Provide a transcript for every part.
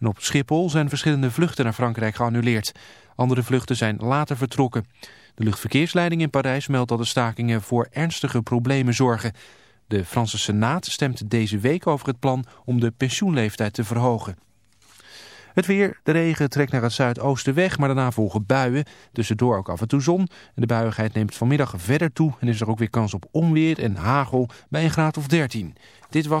op Schiphol zijn verschillende vluchten naar Frankrijk geannuleerd. Andere vluchten zijn later vertrokken. De luchtverkeersleiding in Parijs meldt dat de stakingen voor ernstige problemen zorgen. De Franse Senaat stemt deze week over het plan om de pensioenleeftijd te verhogen. Het weer, de regen trekt naar het zuidoosten weg, maar daarna volgen buien. Tussendoor ook af en toe zon. De buiigheid neemt vanmiddag verder toe en is er ook weer kans op onweer en hagel bij een graad of 13. Dit was...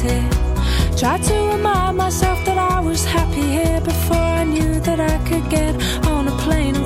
Tried to remind myself that I was happy here before I knew that I could get on a plane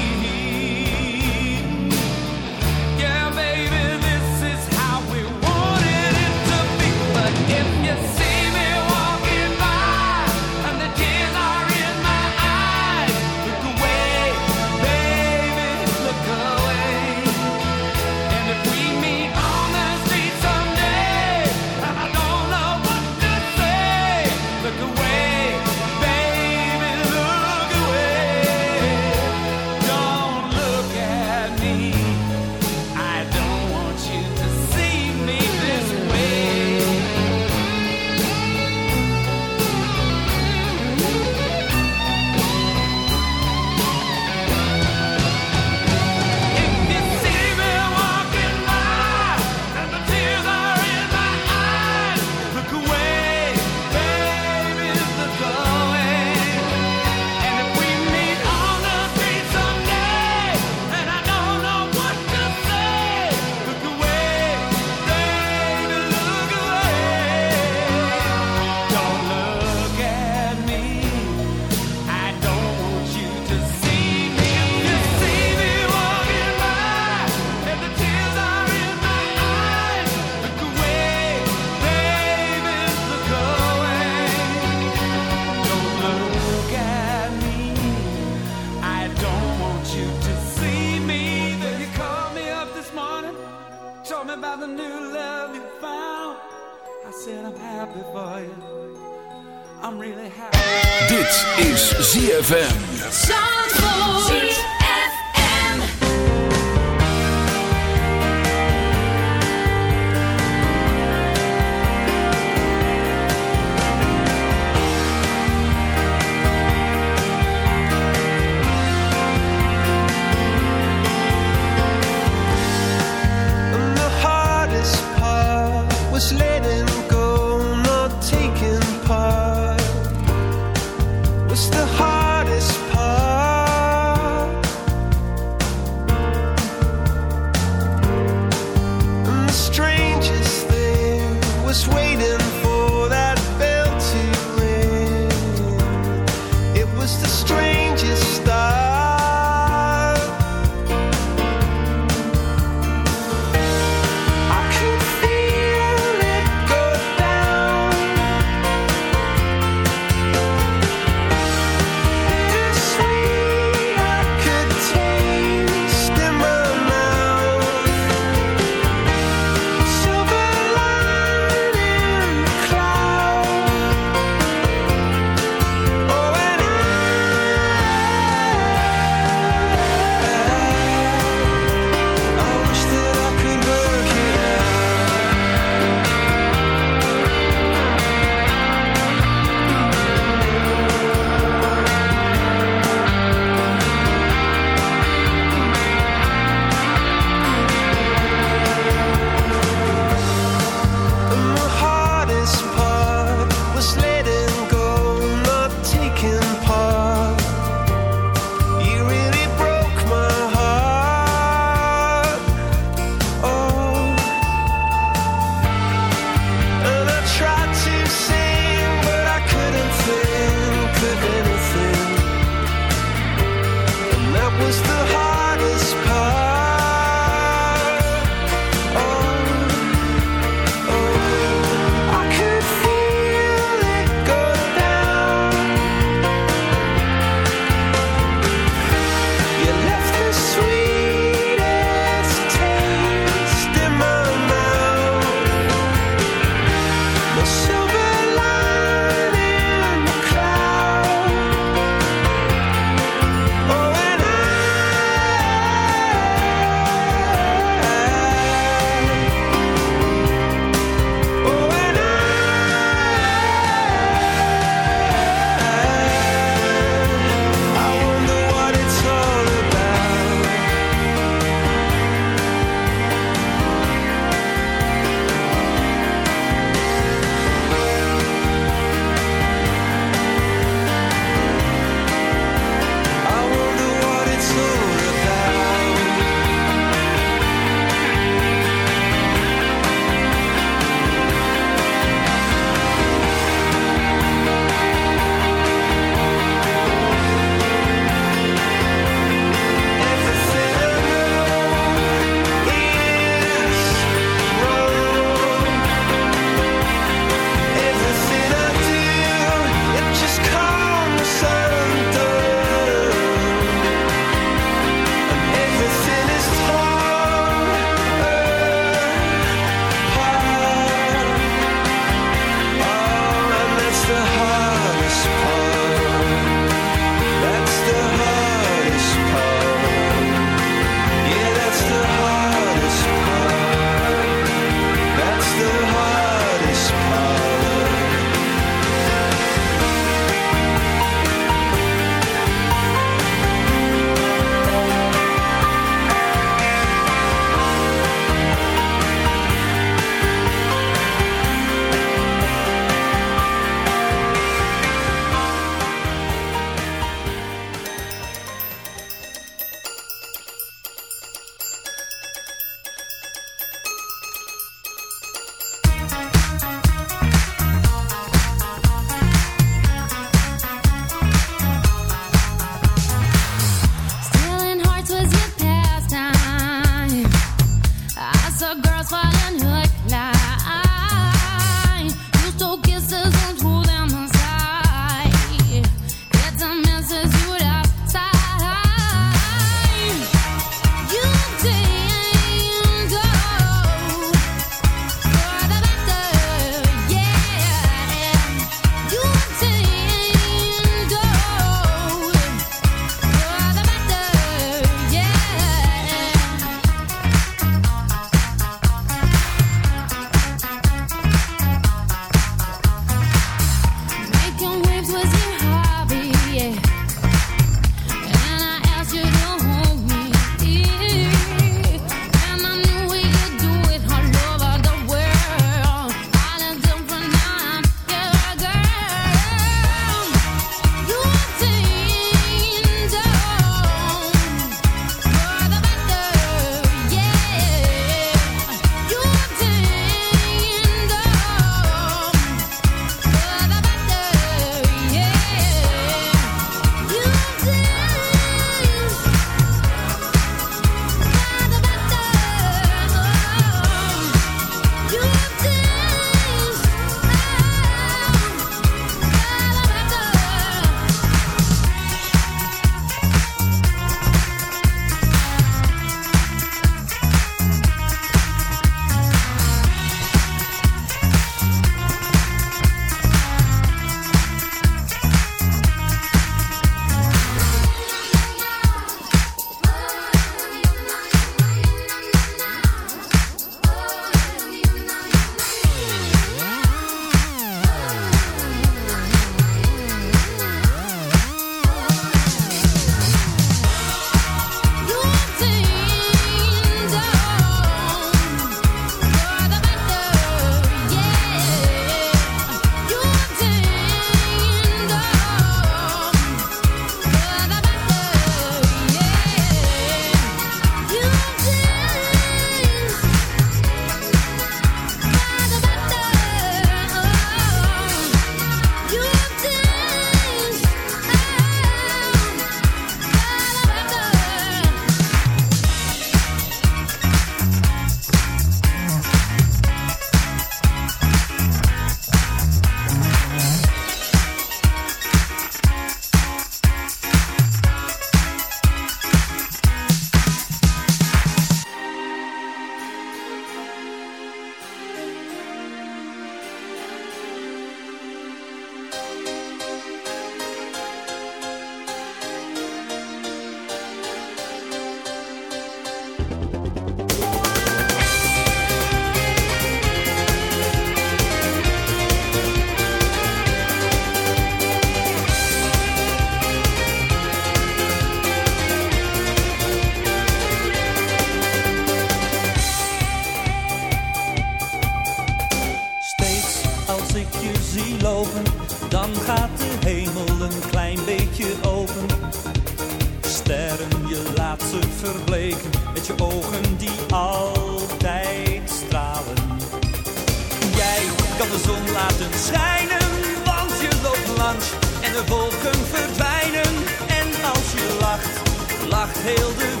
hail the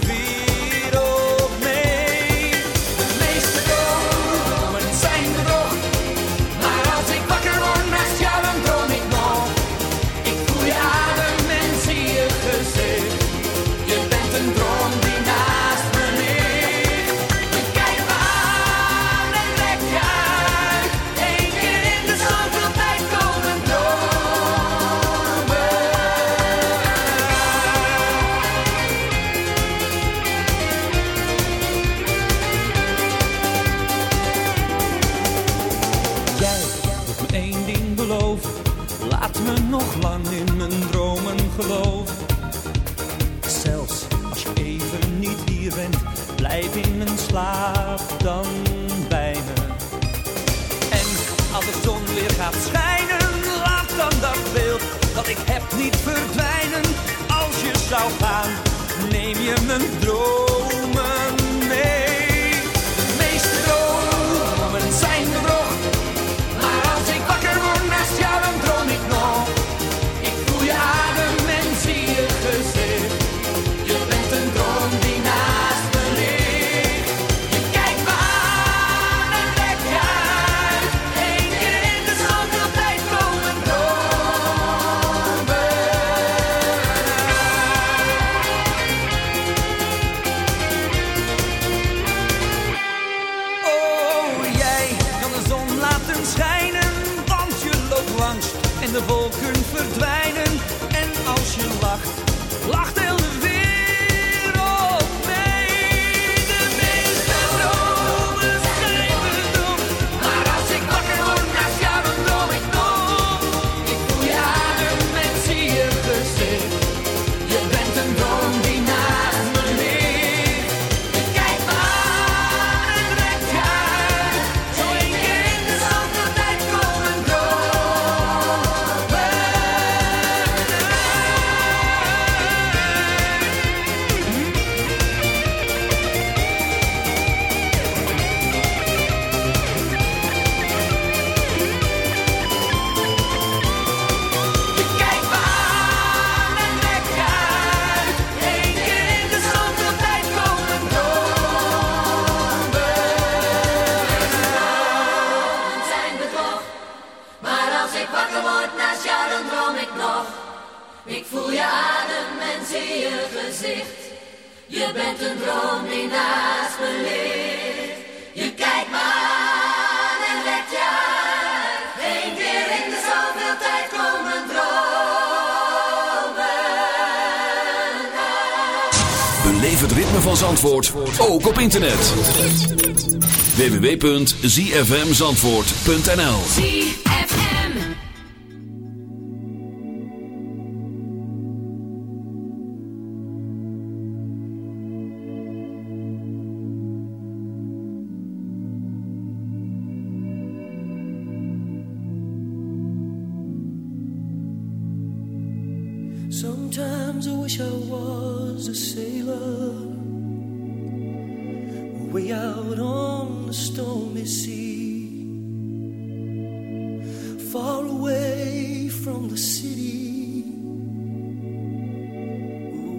www.zfmzandvoort.nl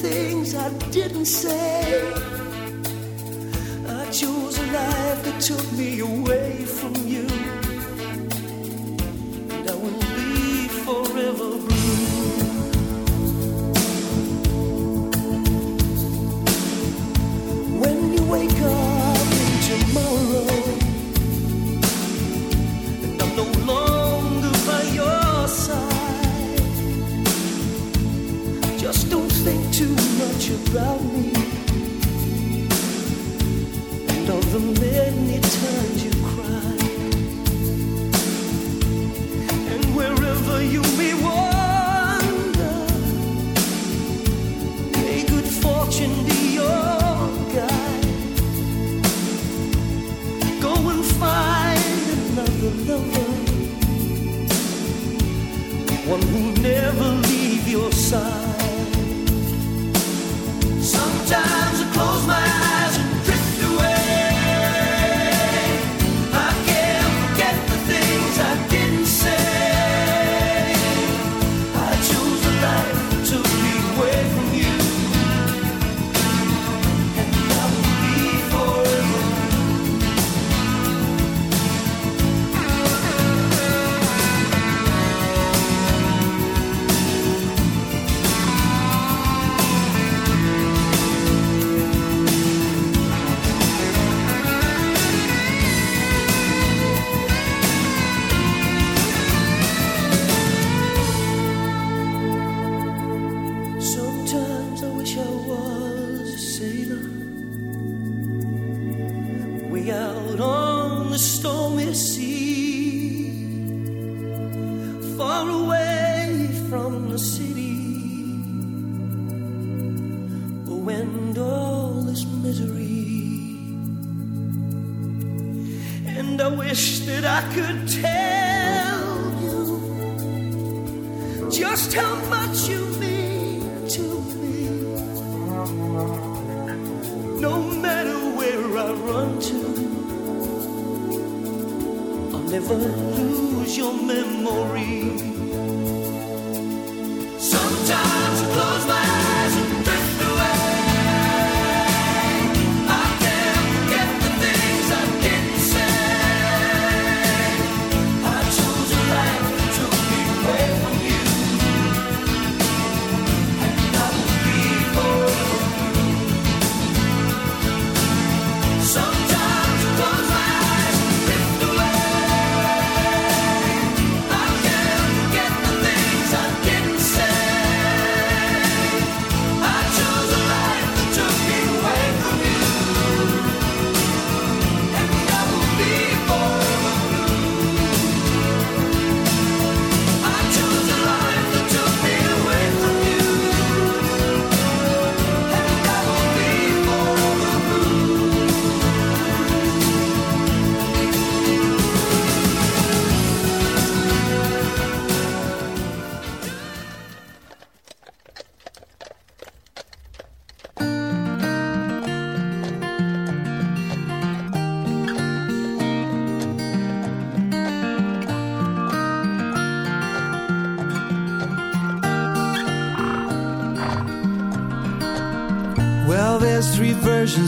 things I didn't say. I chose a life that took me away from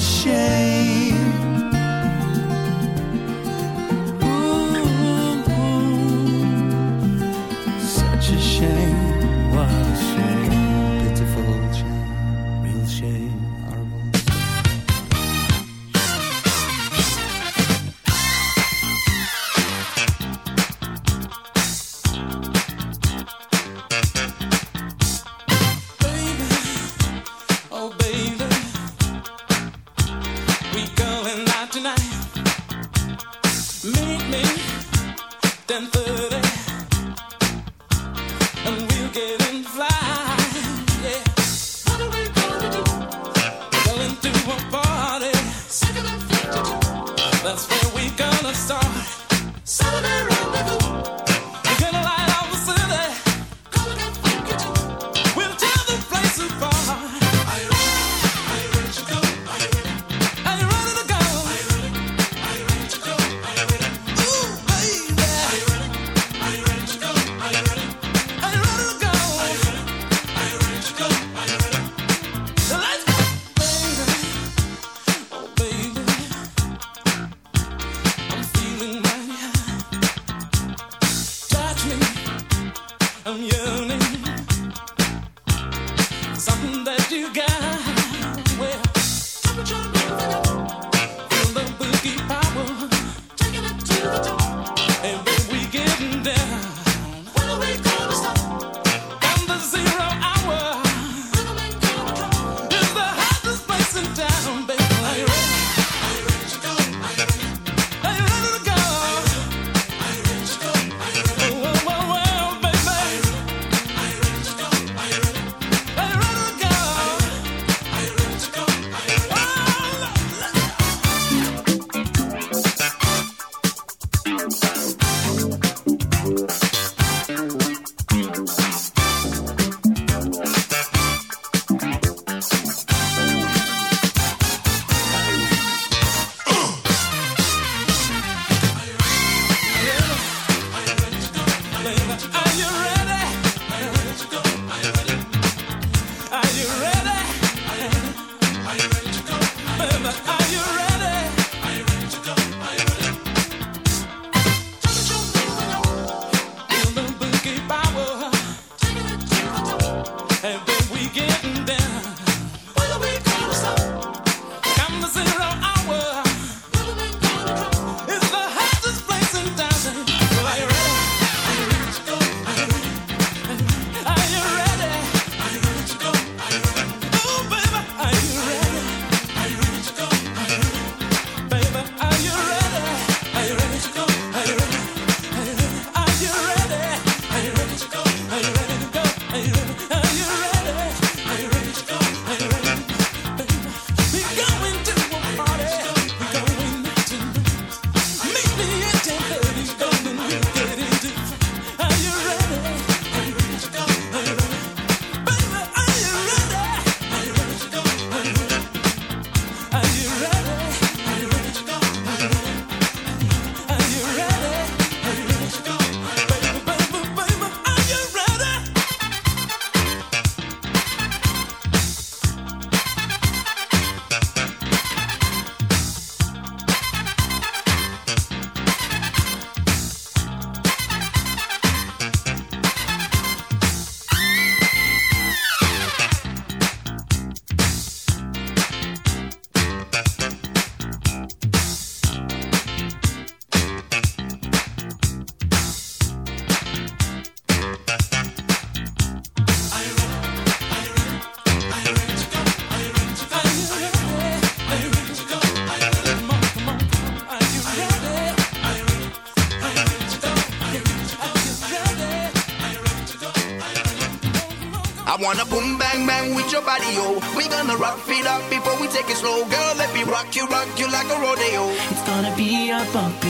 shame. bumpy.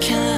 kind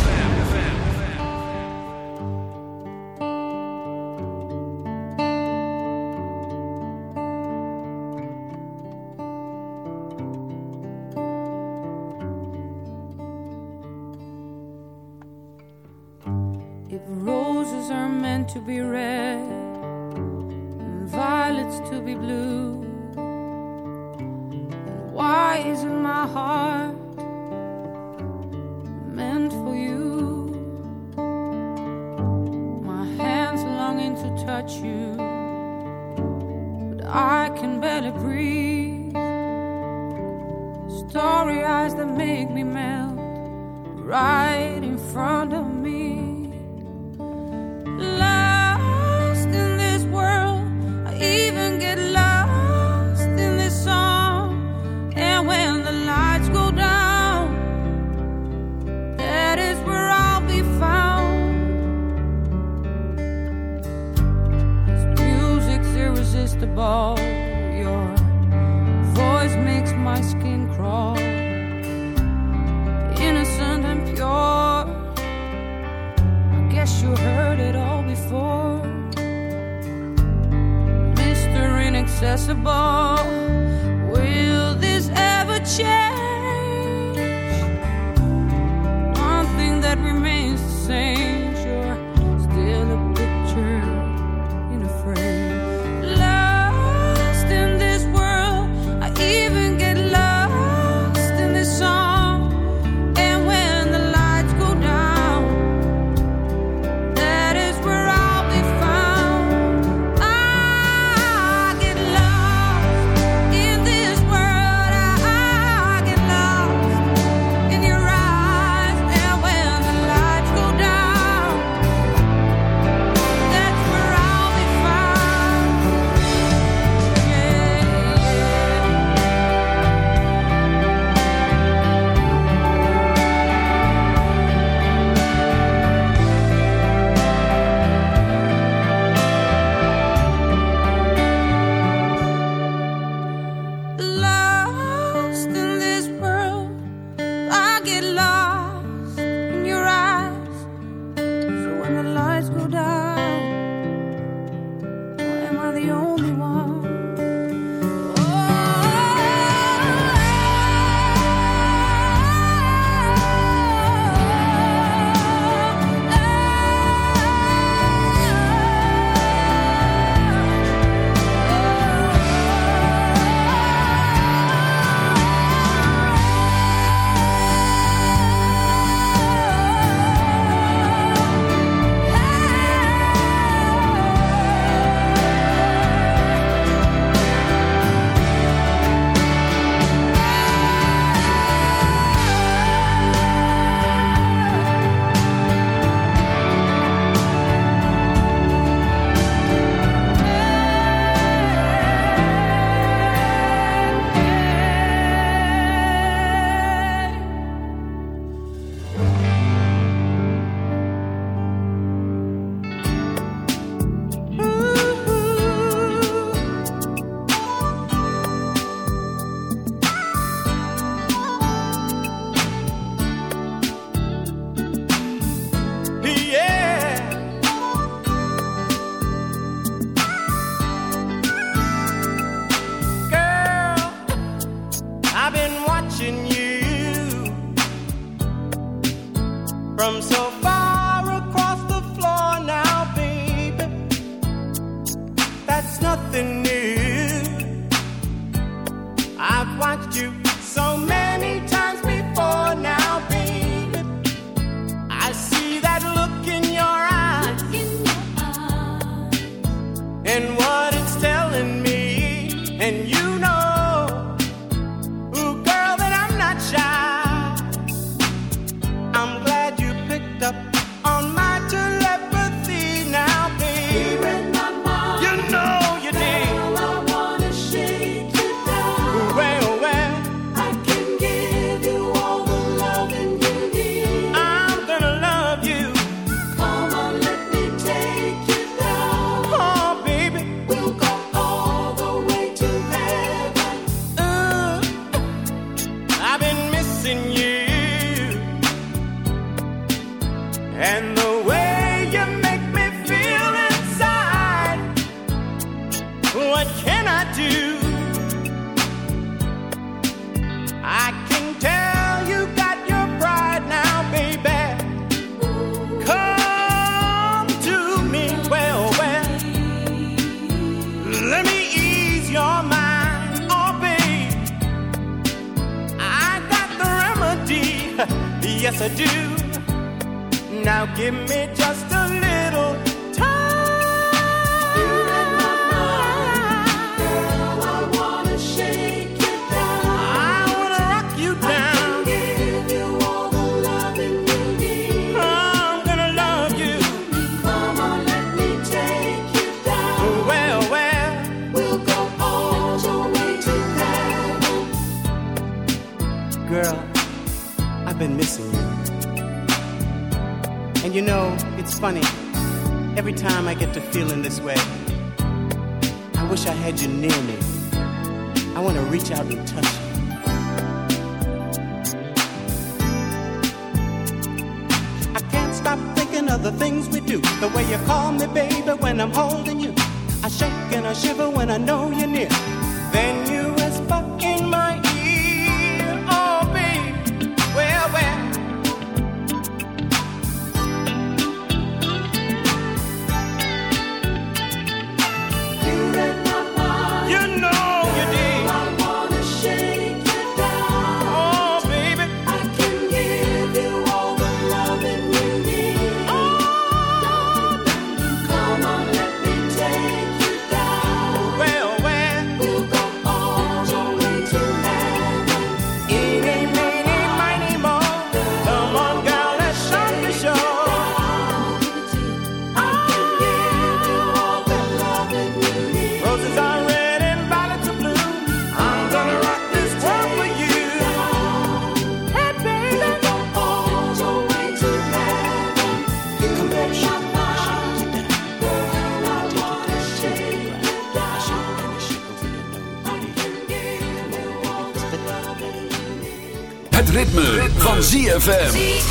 van ZFM.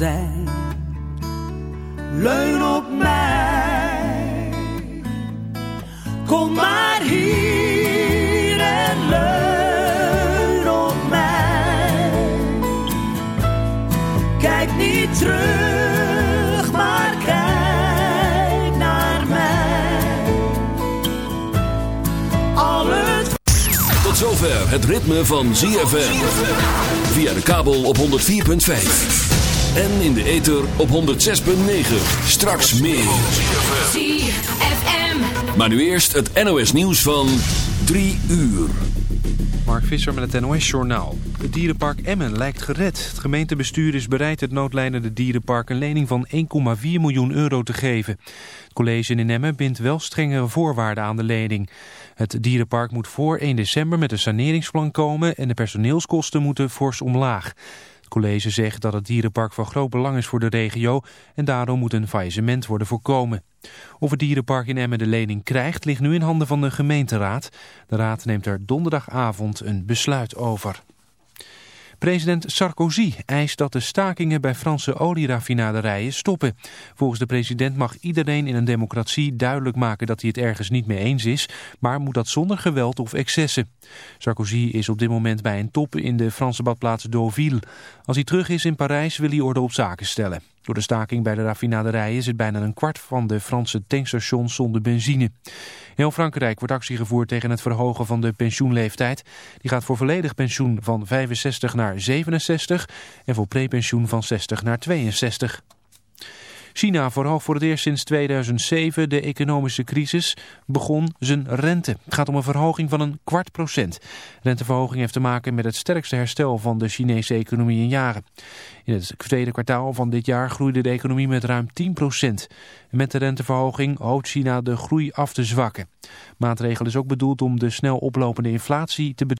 zijn. Leun op mij. Kom maar hier en op mij. Kijk niet terug, maar kijk naar mij. Al Tot zover het ritme van ZFM. Via de kabel op 104.5. En in de ether op 106.9. Straks meer. ZFM. Maar nu eerst het NOS nieuws van 3 uur. Mark Visser met het NOS-journaal. Het dierenpark Emmen lijkt gered. Het gemeentebestuur is bereid het noodlijnende dierenpark een lening van 1,4 miljoen euro te geven. Het college in Emmen bindt wel strengere voorwaarden aan de lening. Het dierenpark moet voor 1 december met een saneringsplan komen en de personeelskosten moeten fors omlaag. College zegt dat het dierenpark van groot belang is voor de regio en daarom moet een faillissement worden voorkomen. Of het dierenpark in Emmen de lening krijgt ligt nu in handen van de gemeenteraad. De raad neemt er donderdagavond een besluit over. President Sarkozy eist dat de stakingen bij Franse olieraffinaderijen stoppen. Volgens de president mag iedereen in een democratie duidelijk maken dat hij het ergens niet mee eens is, maar moet dat zonder geweld of excessen. Sarkozy is op dit moment bij een top in de Franse badplaats Deauville. Als hij terug is in Parijs wil hij orde op zaken stellen. Door de staking bij de raffinaderijen zit bijna een kwart van de Franse tankstations zonder benzine. In heel Frankrijk wordt actie gevoerd tegen het verhogen van de pensioenleeftijd. Die gaat voor volledig pensioen van 65 naar 67 en voor prepensioen van 60 naar 62. China, vooral voor het eerst sinds 2007, de economische crisis, begon zijn rente. Het gaat om een verhoging van een kwart procent. Renteverhoging heeft te maken met het sterkste herstel van de Chinese economie in jaren. In het tweede kwartaal van dit jaar groeide de economie met ruim 10 procent. Met de renteverhoging hoopt China de groei af te zwakken. Maatregel is ook bedoeld om de snel oplopende inflatie te